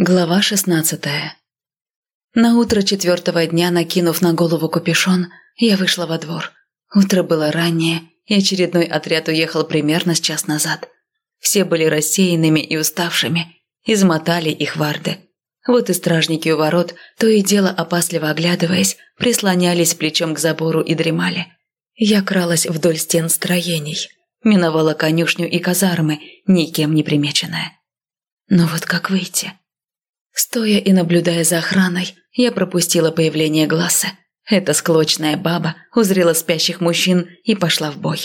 Глава шестнадцатая На утро четвертого дня, накинув на голову капюшон, я вышла во двор. Утро было раннее, и очередной отряд уехал примерно с час назад. Все были рассеянными и уставшими, измотали их варды. Вот и стражники у ворот, то и дело опасливо оглядываясь, прислонялись плечом к забору и дремали. Я кралась вдоль стен строений, миновала конюшню и казармы, никем не примеченная. Но вот как выйти? Стоя и наблюдая за охраной, я пропустила появление Гласса. Эта склочная баба узрела спящих мужчин и пошла в бой.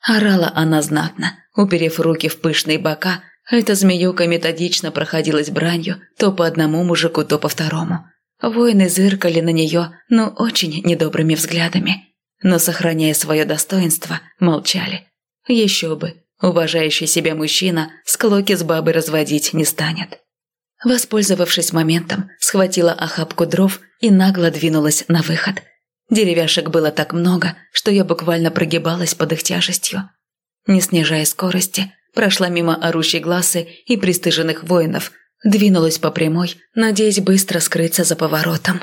Орала она знатно, уперев руки в пышные бока, эта змеюка методично проходилась бранью то по одному мужику, то по второму. Воины зыркали на нее, но очень недобрыми взглядами. Но, сохраняя свое достоинство, молчали. Еще бы, уважающий себя мужчина склоки с бабой разводить не станет. Воспользовавшись моментом, схватила охапку дров и нагло двинулась на выход. Деревяшек было так много, что я буквально прогибалась под их тяжестью. Не снижая скорости, прошла мимо орущей глазы и пристыженных воинов, двинулась по прямой, надеясь быстро скрыться за поворотом.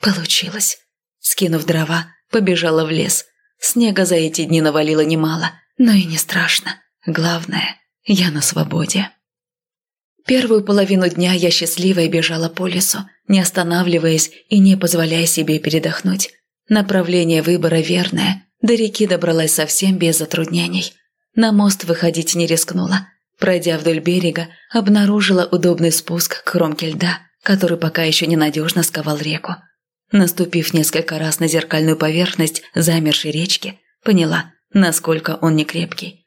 Получилось. Скинув дрова, побежала в лес. Снега за эти дни навалило немало, но и не страшно. Главное, я на свободе. Первую половину дня я счастливо бежала по лесу, не останавливаясь и не позволяя себе передохнуть. Направление выбора верное, до реки добралась совсем без затруднений. На мост выходить не рискнула. Пройдя вдоль берега, обнаружила удобный спуск к кромке льда, который пока еще ненадежно сковал реку. Наступив несколько раз на зеркальную поверхность замершей речки, поняла, насколько он некрепкий.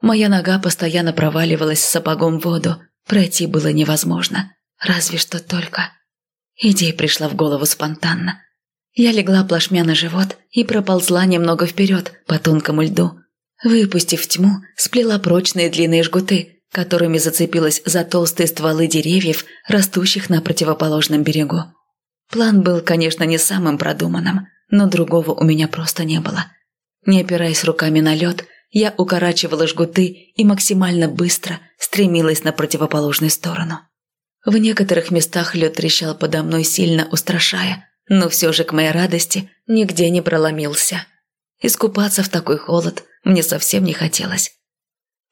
Моя нога постоянно проваливалась сапогом в воду, Пройти было невозможно, разве что только... Идея пришла в голову спонтанно. Я легла плашмя на живот и проползла немного вперед по тонкому льду. Выпустив тьму, сплела прочные длинные жгуты, которыми зацепилась за толстые стволы деревьев, растущих на противоположном берегу. План был, конечно, не самым продуманным, но другого у меня просто не было. Не опираясь руками на лед, я укорачивала жгуты и максимально быстро стремилась на противоположную сторону. В некоторых местах лед трещал подо мной, сильно устрашая, но все же, к моей радости, нигде не проломился. Искупаться в такой холод мне совсем не хотелось.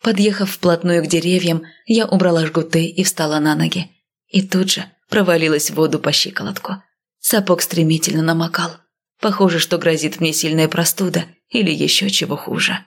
Подъехав вплотную к деревьям, я убрала жгуты и встала на ноги. И тут же провалилась в воду по щиколотку. Сапог стремительно намокал. Похоже, что грозит мне сильная простуда или еще чего хуже.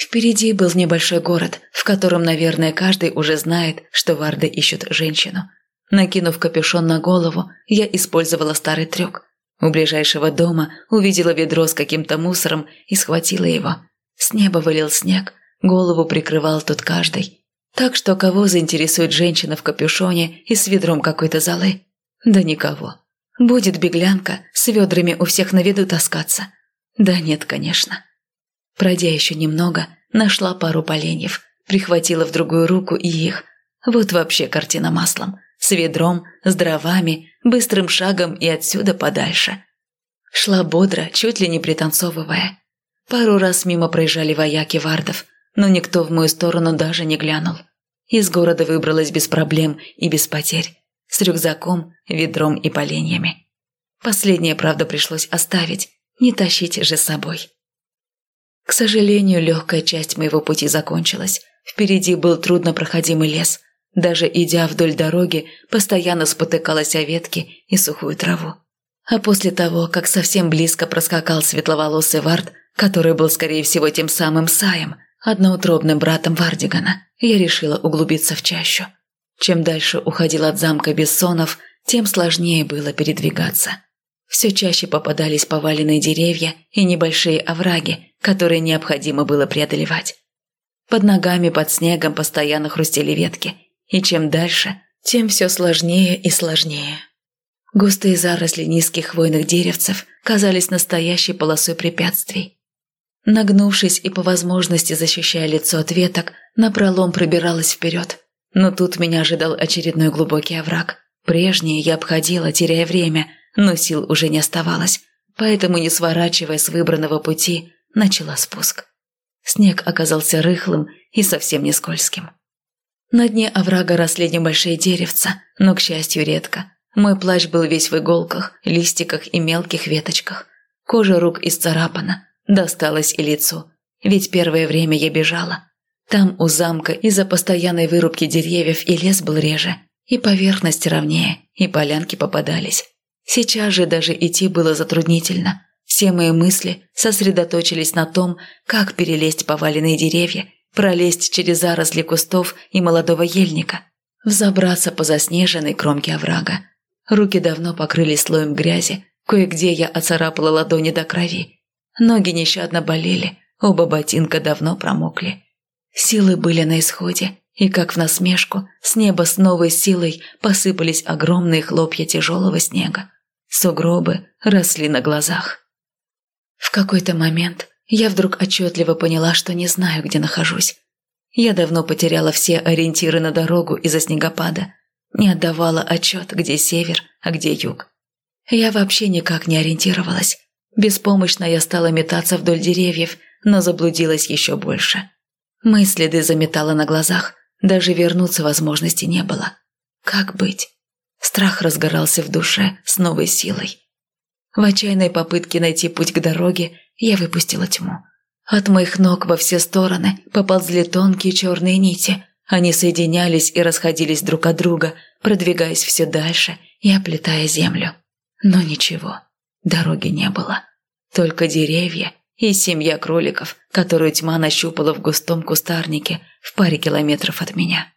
Впереди был небольшой город, в котором, наверное, каждый уже знает, что варды ищут женщину. Накинув капюшон на голову, я использовала старый трюк. У ближайшего дома увидела ведро с каким-то мусором и схватила его. С неба вылил снег, голову прикрывал тут каждый. Так что кого заинтересует женщина в капюшоне и с ведром какой-то золы? Да никого. Будет беглянка с ведрами у всех на виду таскаться? Да нет, конечно. Пройдя еще немного, нашла пару поленьев, прихватила в другую руку и их. Вот вообще картина маслом. С ведром, с дровами, быстрым шагом и отсюда подальше. Шла бодро, чуть ли не пританцовывая. Пару раз мимо проезжали вояки вардов, но никто в мою сторону даже не глянул. Из города выбралась без проблем и без потерь. С рюкзаком, ведром и поленьями. Последнее, правда, пришлось оставить. Не тащить же с собой. К сожалению, легкая часть моего пути закончилась. Впереди был труднопроходимый лес. Даже идя вдоль дороги, постоянно спотыкалась о ветки и сухую траву. А после того, как совсем близко проскакал светловолосый Вард, который был, скорее всего, тем самым Саем, одноутробным братом Вардигана, я решила углубиться в чащу. Чем дальше уходил от замка Бессонов, тем сложнее было передвигаться. Все чаще попадались поваленные деревья и небольшие овраги, которые необходимо было преодолевать. Под ногами, под снегом постоянно хрустели ветки, и чем дальше, тем все сложнее и сложнее. Густые заросли низких хвойных деревцев казались настоящей полосой препятствий. Нагнувшись и по возможности защищая лицо от веток, напролом пробиралась вперед. Но тут меня ожидал очередной глубокий овраг. Прежние я обходила, теряя время – но сил уже не оставалось, поэтому, не сворачивая с выбранного пути, начала спуск. Снег оказался рыхлым и совсем не скользким. На дне оврага росли небольшие деревца, но, к счастью, редко. Мой плащ был весь в иголках, листиках и мелких веточках. Кожа рук исцарапана, досталось и лицу. Ведь первое время я бежала. Там у замка из-за постоянной вырубки деревьев и лес был реже, и поверхность ровнее, и полянки попадались. Сейчас же даже идти было затруднительно. Все мои мысли сосредоточились на том, как перелезть поваленные деревья, пролезть через заросли кустов и молодого ельника, взобраться по заснеженной кромке оврага. Руки давно покрылись слоем грязи, кое-где я оцарапала ладони до крови. Ноги нещадно болели, оба ботинка давно промокли. Силы были на исходе, и как в насмешку, с неба с новой силой посыпались огромные хлопья тяжелого снега. Сугробы росли на глазах. В какой-то момент я вдруг отчетливо поняла, что не знаю, где нахожусь. Я давно потеряла все ориентиры на дорогу из-за снегопада, не отдавала отчет, где север, а где юг. Я вообще никак не ориентировалась. Беспомощно я стала метаться вдоль деревьев, но заблудилась еще больше. Мы следы заметала на глазах, даже вернуться возможности не было. Как быть? Страх разгорался в душе с новой силой. В отчаянной попытке найти путь к дороге я выпустила тьму. От моих ног во все стороны поползли тонкие черные нити. Они соединялись и расходились друг от друга, продвигаясь все дальше и оплетая землю. Но ничего, дороги не было. Только деревья и семья кроликов, которую тьма нащупала в густом кустарнике в паре километров от меня.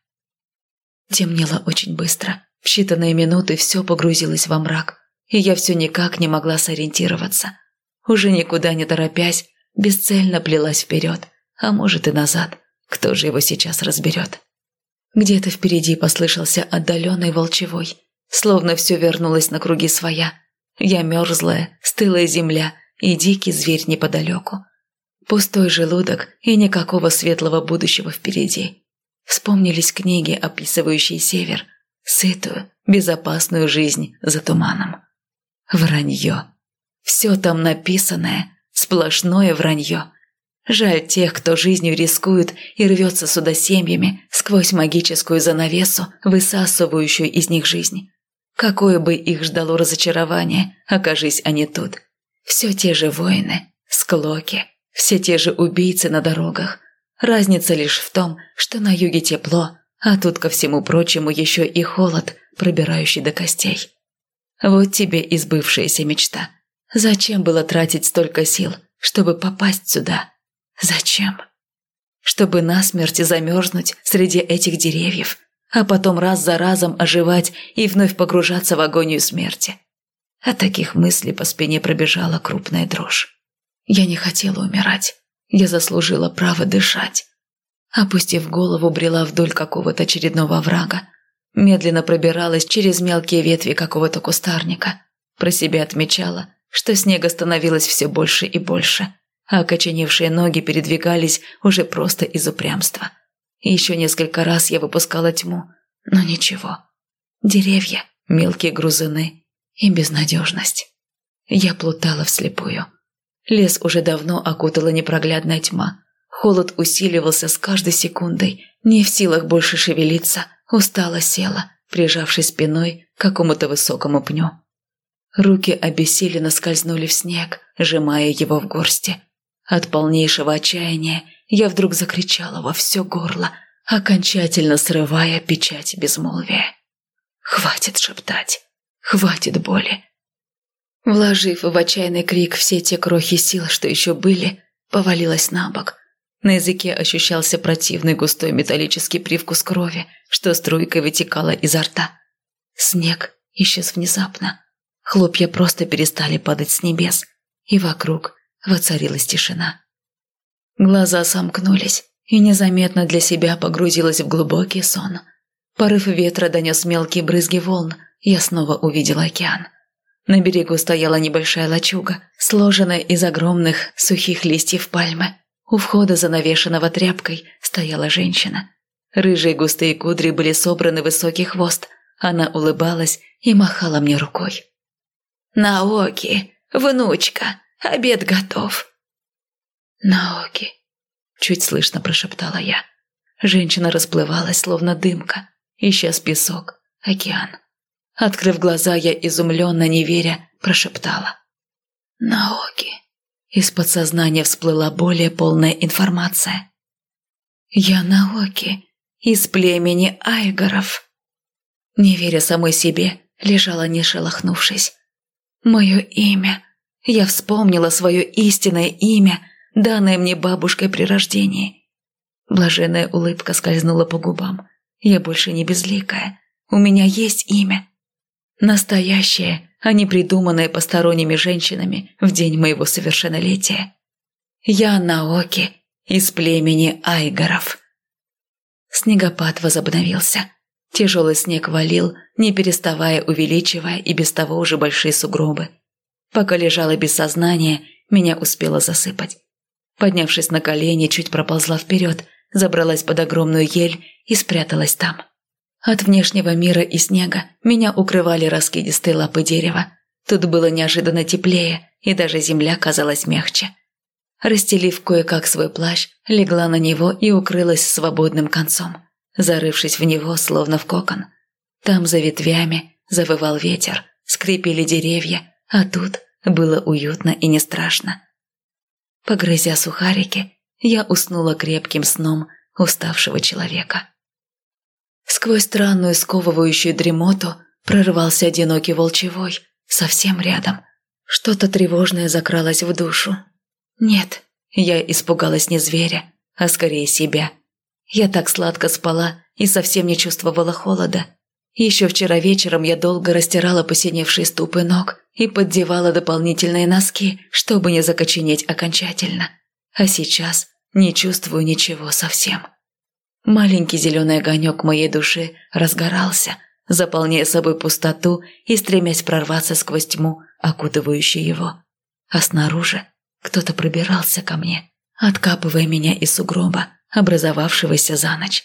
Темнело очень быстро. В считанные минуты все погрузилось во мрак, и я все никак не могла сориентироваться. Уже никуда не торопясь, бесцельно плелась вперед, а может и назад. Кто же его сейчас разберет? Где-то впереди послышался отдаленный волчевой, словно все вернулось на круги своя. Я мерзлая, стылая земля и дикий зверь неподалеку. Пустой желудок и никакого светлого будущего впереди. Вспомнились книги, описывающие север, сытую, безопасную жизнь за туманом. Вранье. Все там написанное, сплошное вранье. Жаль тех, кто жизнью рискует и рвется сюда семьями сквозь магическую занавесу, высасывающую из них жизнь. Какое бы их ждало разочарование, окажись они тут. Все те же воины, склоки, все те же убийцы на дорогах. Разница лишь в том, что на юге тепло, а тут ко всему прочему еще и холод, пробирающий до костей. Вот тебе и сбывшаяся мечта. Зачем было тратить столько сил, чтобы попасть сюда? Зачем? Чтобы насмерть замерзнуть среди этих деревьев, а потом раз за разом оживать и вновь погружаться в агонию смерти. От таких мыслей по спине пробежала крупная дрожь. Я не хотела умирать. Я заслужила право дышать. Опустив голову, брела вдоль какого-то очередного врага. Медленно пробиралась через мелкие ветви какого-то кустарника. Про себя отмечала, что снега становилось все больше и больше, а окоченевшие ноги передвигались уже просто из упрямства. еще несколько раз я выпускала тьму, но ничего. Деревья, мелкие грузины, и безнадежность. Я плутала вслепую. Лес уже давно окутала непроглядная тьма. Холод усиливался с каждой секундой. Не в силах больше шевелиться, устала села, прижавшись спиной к какому-то высокому пню. Руки обессиленно скользнули в снег, сжимая его в горсти. От полнейшего отчаяния я вдруг закричала во все горло, окончательно срывая печать безмолвия. «Хватит шептать. Хватит боли. Вложив в отчаянный крик все те крохи сил, что еще были, повалилась на бок. На языке ощущался противный густой металлический привкус крови, что струйкой вытекала изо рта. Снег исчез внезапно. Хлопья просто перестали падать с небес, и вокруг воцарилась тишина. Глаза сомкнулись, и незаметно для себя погрузилась в глубокий сон. Порыв ветра донес мелкие брызги волн, я снова увидела океан. На берегу стояла небольшая лачуга, сложенная из огромных сухих листьев пальмы. У входа, занавешенного тряпкой, стояла женщина. Рыжие густые кудри были собраны в высокий хвост. Она улыбалась и махала мне рукой. «Наоки, внучка, обед готов». «Наоки», – чуть слышно прошептала я. Женщина расплывалась, словно дымка. Исчез песок, океан. Открыв глаза, я изумленно, не веря, прошептала. «Наоки». Из подсознания всплыла более полная информация. «Я Наоки, из племени Айгоров». Не веря самой себе, лежала не шелохнувшись. Мое имя. Я вспомнила свое истинное имя, данное мне бабушкой при рождении. Блаженная улыбка скользнула по губам. Я больше не безликая. У меня есть имя. Настоящее, а не придуманное посторонними женщинами в день моего совершеннолетия. Я Наоки из племени Айгоров. Снегопад возобновился. Тяжелый снег валил, не переставая увеличивая и без того уже большие сугробы. Пока лежала без сознания, меня успела засыпать. Поднявшись на колени, чуть проползла вперед, забралась под огромную ель и спряталась там. От внешнего мира и снега меня укрывали раскидистые лапы дерева. Тут было неожиданно теплее, и даже земля казалась мягче. Расстелив кое-как свой плащ, легла на него и укрылась свободным концом зарывшись в него, словно в кокон. Там за ветвями завывал ветер, скрипели деревья, а тут было уютно и не страшно. Погрызя сухарики, я уснула крепким сном уставшего человека. Сквозь странную сковывающую дремоту прорвался одинокий волчевой, совсем рядом. Что-то тревожное закралось в душу. Нет, я испугалась не зверя, а скорее себя – я так сладко спала и совсем не чувствовала холода. Еще вчера вечером я долго растирала посиневшие ступы ног и поддевала дополнительные носки, чтобы не закоченеть окончательно. А сейчас не чувствую ничего совсем. Маленький зеленый огонек моей души разгорался, заполняя собой пустоту и стремясь прорваться сквозь тьму, окутывающую его. А снаружи кто-то пробирался ко мне, откапывая меня из сугроба, образовавшегося за ночь.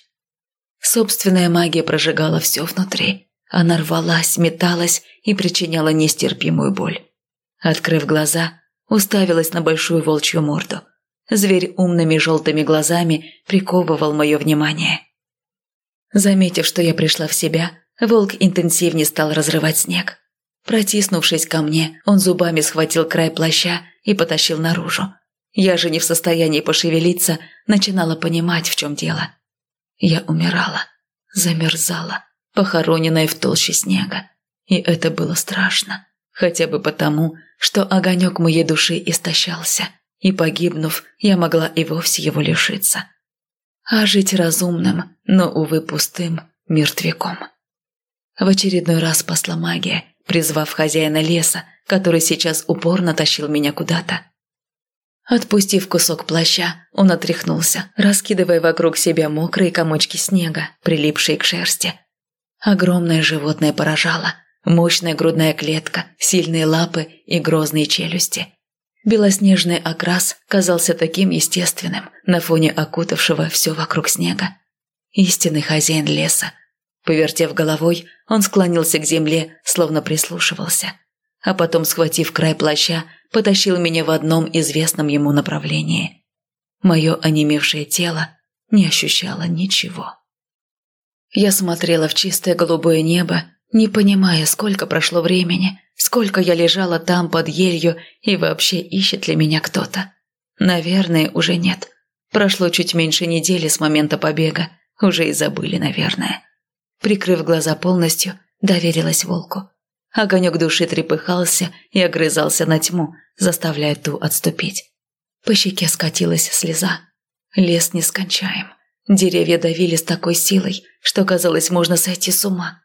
Собственная магия прожигала все внутри. Она рвалась, металась и причиняла нестерпимую боль. Открыв глаза, уставилась на большую волчью морду. Зверь умными желтыми глазами приковывал мое внимание. Заметив, что я пришла в себя, волк интенсивнее стал разрывать снег. Протиснувшись ко мне, он зубами схватил край плаща и потащил наружу. Я же не в состоянии пошевелиться, начинала понимать, в чем дело. Я умирала, замерзала, похороненная в толще снега. И это было страшно, хотя бы потому, что огонек моей души истощался, и, погибнув, я могла и вовсе его лишиться. А жить разумным, но, увы, пустым, мертвяком. В очередной раз спасла магия, призвав хозяина леса, который сейчас упорно тащил меня куда-то. Отпустив кусок плаща, он отряхнулся, раскидывая вокруг себя мокрые комочки снега, прилипшие к шерсти. Огромное животное поражало. Мощная грудная клетка, сильные лапы и грозные челюсти. Белоснежный окрас казался таким естественным на фоне окутавшего все вокруг снега. Истинный хозяин леса. Повертев головой, он склонился к земле, словно прислушивался. А потом, схватив край плаща, потащил меня в одном известном ему направлении. Мое онемевшее тело не ощущало ничего. Я смотрела в чистое голубое небо, не понимая, сколько прошло времени, сколько я лежала там под елью и вообще ищет ли меня кто-то. Наверное, уже нет. Прошло чуть меньше недели с момента побега, уже и забыли, наверное. Прикрыв глаза полностью, доверилась волку. Огонек души трепыхался и огрызался на тьму, заставляя ту отступить. По щеке скатилась слеза. Лес нескончаем. Деревья давили с такой силой, что казалось, можно сойти с ума.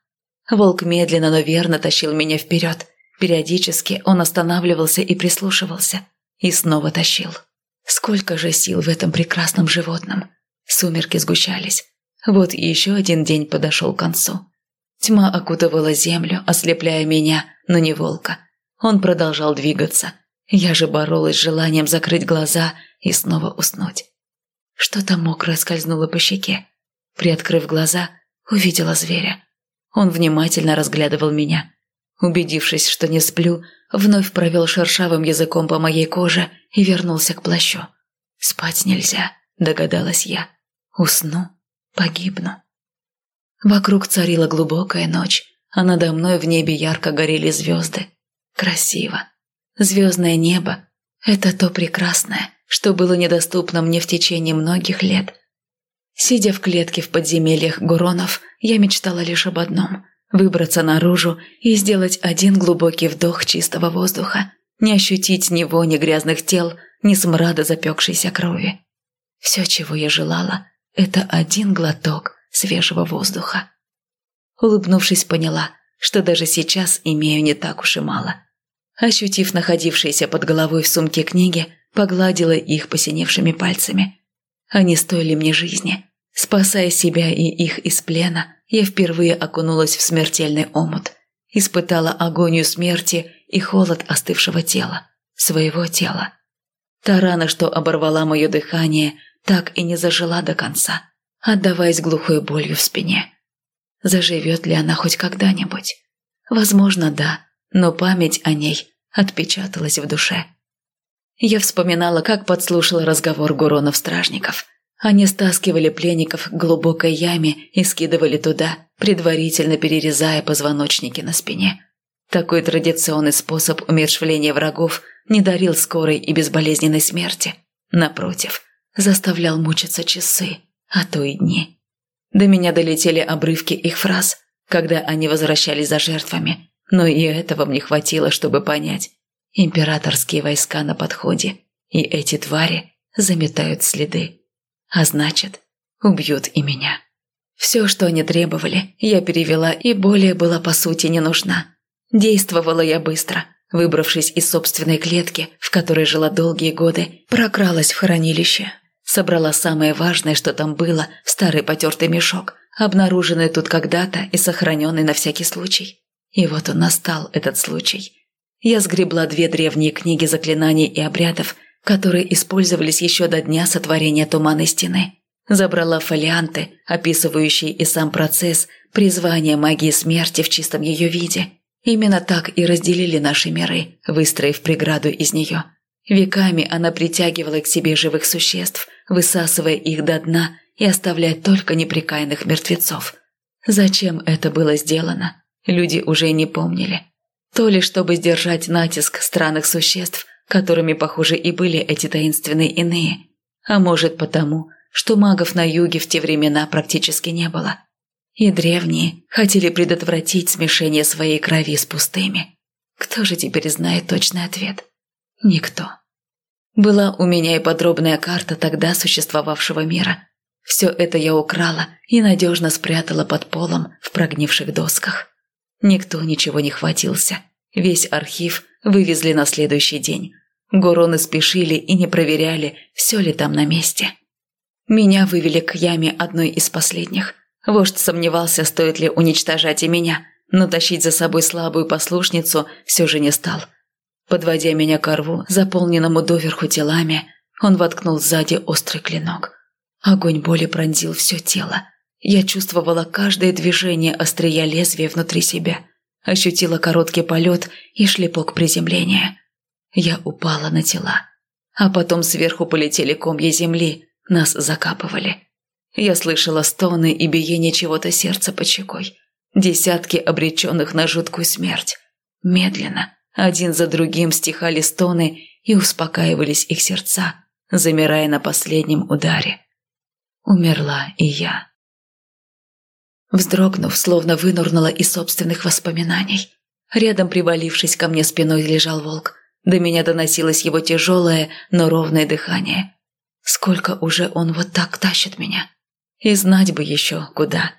Волк медленно, но верно тащил меня вперед. Периодически он останавливался и прислушивался. И снова тащил. Сколько же сил в этом прекрасном животном. Сумерки сгущались. Вот еще один день подошел к концу. Тьма окутывала землю, ослепляя меня, но не волка. Он продолжал двигаться. Я же боролась с желанием закрыть глаза и снова уснуть. Что-то мокрое скользнуло по щеке. Приоткрыв глаза, увидела зверя. Он внимательно разглядывал меня. Убедившись, что не сплю, вновь провел шершавым языком по моей коже и вернулся к плащу. «Спать нельзя», – догадалась я. «Усну, погибну. Вокруг царила глубокая ночь, а надо мной в небе ярко горели звезды. Красиво. Звездное небо – это то прекрасное, что было недоступно мне в течение многих лет. Сидя в клетке в подземельях Гуронов, я мечтала лишь об одном – выбраться наружу и сделать один глубокий вдох чистого воздуха, не ощутить ни вони грязных тел, ни смрада запекшейся крови. Все, чего я желала, это один глоток свежего воздуха. Улыбнувшись, поняла, что даже сейчас имею не так уж и мало. Ощутив находившиеся под головой в сумке книги, погладила их посиневшими пальцами. Они стоили мне жизни. Спасая себя и их из плена, я впервые окунулась в смертельный омут. Испытала агонию смерти и холод остывшего тела. Своего тела. Та рана, что оборвала мое дыхание, так и не зажила до конца, отдаваясь глухой болью в спине. Заживет ли она хоть когда-нибудь? Возможно, да, но память о ней отпечаталась в душе. Я вспоминала, как подслушала разговор Гуронов-стражников. Они стаскивали пленников к глубокой яме и скидывали туда, предварительно перерезая позвоночники на спине. Такой традиционный способ умершвления врагов не дарил скорой и безболезненной смерти. Напротив, заставлял мучиться часы, а то и дни. До меня долетели обрывки их фраз, когда они возвращались за жертвами, но и этого мне хватило, чтобы понять. Императорские войска на подходе, и эти твари заметают следы. А значит, убьют и меня. Все, что они требовали, я перевела и более была по сути не нужна. Действовала я быстро, выбравшись из собственной клетки, в которой жила долгие годы, прокралась в хранилище, Собрала самое важное, что там было, в старый потертый мешок, обнаруженный тут когда-то и сохраненный на всякий случай. И вот он настал, этот случай. Я сгребла две древние книги заклинаний и обрядов, которые использовались еще до дня сотворения Туманной Стены. Забрала фолианты, описывающие и сам процесс призвания магии смерти в чистом ее виде. Именно так и разделили наши миры, выстроив преграду из нее. Веками она притягивала к себе живых существ, высасывая их до дна и оставляя только неприкаянных мертвецов. Зачем это было сделано, люди уже не помнили. То ли чтобы сдержать натиск странных существ, которыми, похоже, и были эти таинственные иные, а может потому, что магов на юге в те времена практически не было. И древние хотели предотвратить смешение своей крови с пустыми. Кто же теперь знает точный ответ? Никто. Была у меня и подробная карта тогда существовавшего мира. Все это я украла и надежно спрятала под полом в прогнивших досках. Никто ничего не хватился. Весь архив вывезли на следующий день. Гуроны спешили и не проверяли, все ли там на месте. Меня вывели к яме одной из последних. Вождь сомневался, стоит ли уничтожать и меня, но тащить за собой слабую послушницу все же не стал – Подводя меня к рву, заполненному доверху телами, он воткнул сзади острый клинок. Огонь боли пронзил все тело. Я чувствовала каждое движение острия лезвия внутри себя. Ощутила короткий полет и шлепок приземления. Я упала на тела. А потом сверху полетели комья земли, нас закапывали. Я слышала стоны и биение чего-то сердца под щекой. Десятки обреченных на жуткую смерть. Медленно, один за другим стихали стоны и успокаивались их сердца, замирая на последнем ударе. Умерла и я. Вздрогнув, словно вынурнула из собственных воспоминаний. Рядом, привалившись ко мне спиной, лежал волк. До меня доносилось его тяжелое, но ровное дыхание. Сколько уже он вот так тащит меня? И знать бы еще, куда.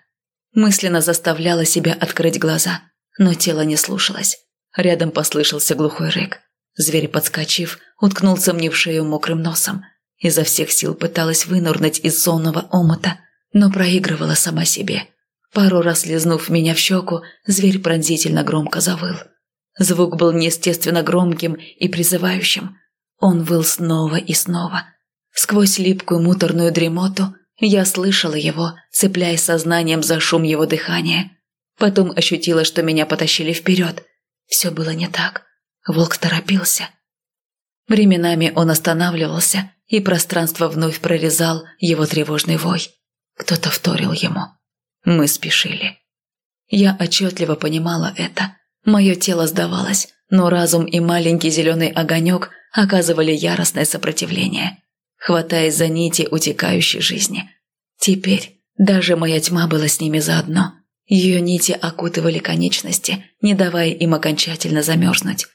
Мысленно заставляла себя открыть глаза, но тело не слушалось. Рядом послышался глухой рык. Зверь, подскочив, уткнулся мне в шею мокрым носом. Изо всех сил пыталась вынурнуть из сонного омута, но проигрывала сама себе. Пару раз лизнув меня в щеку, зверь пронзительно громко завыл. Звук был неестественно громким и призывающим. Он выл снова и снова. Сквозь липкую муторную дремоту я слышала его, цепляясь сознанием за шум его дыхания. Потом ощутила, что меня потащили вперед – все было не так. Волк торопился. Временами он останавливался, и пространство вновь прорезал его тревожный вой. Кто-то вторил ему. Мы спешили. Я отчетливо понимала это. Мое тело сдавалось, но разум и маленький зеленый огонек оказывали яростное сопротивление, хватаясь за нити утекающей жизни. Теперь даже моя тьма была с ними заодно. Ее нити окутывали конечности, не давая им окончательно замерзнуть.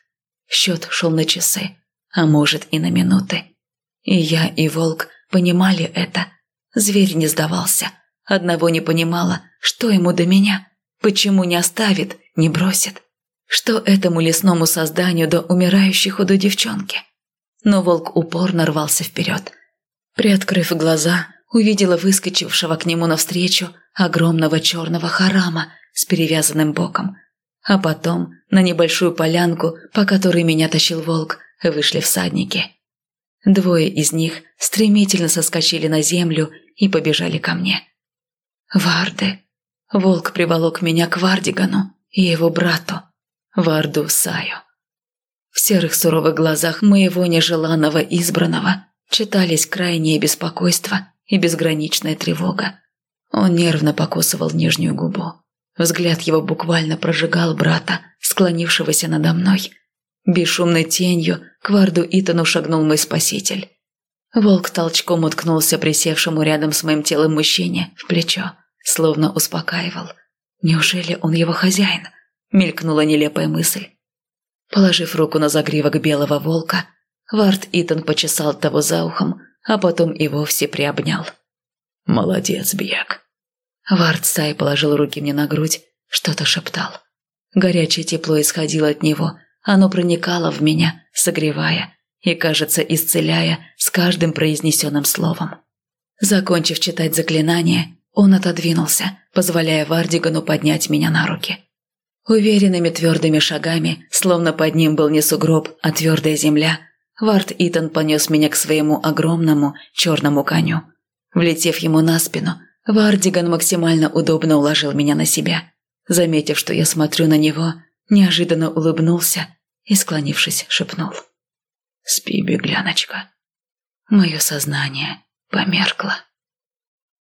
Счет шел на часы, а может и на минуты. И я, и волк понимали это. Зверь не сдавался. Одного не понимала, что ему до меня, почему не оставит, не бросит. Что этому лесному созданию до умирающей худой девчонки? Но волк упорно рвался вперед. Приоткрыв глаза, увидела выскочившего к нему навстречу огромного черного харама с перевязанным боком. А потом на небольшую полянку, по которой меня тащил волк, вышли всадники. Двое из них стремительно соскочили на землю и побежали ко мне. Варды. Волк приволок меня к Вардигану и его брату, Варду Саю. В серых суровых глазах моего нежеланного избранного читались крайнее беспокойство и безграничная тревога. Он нервно покусывал нижнюю губу. Взгляд его буквально прожигал брата, склонившегося надо мной. Бесшумной тенью к Варду Итану шагнул мой спаситель. Волк толчком уткнулся присевшему рядом с моим телом мужчине в плечо, словно успокаивал. «Неужели он его хозяин?» – мелькнула нелепая мысль. Положив руку на загривок белого волка, Вард Итан почесал того за ухом, а потом и вовсе приобнял. «Молодец, Бьяк». Вард Сай положил руки мне на грудь, что-то шептал. Горячее тепло исходило от него, оно проникало в меня, согревая и, кажется, исцеляя с каждым произнесенным словом. Закончив читать заклинание, он отодвинулся, позволяя Вардигану поднять меня на руки. Уверенными твердыми шагами, словно под ним был не сугроб, а твердая земля, Вард Итан понес меня к своему огромному черному коню. Влетев ему на спину, Вардиган максимально удобно уложил меня на себя. Заметив, что я смотрю на него, неожиданно улыбнулся и, склонившись, шепнул. «Спи, бегляночка». Мое сознание померкло.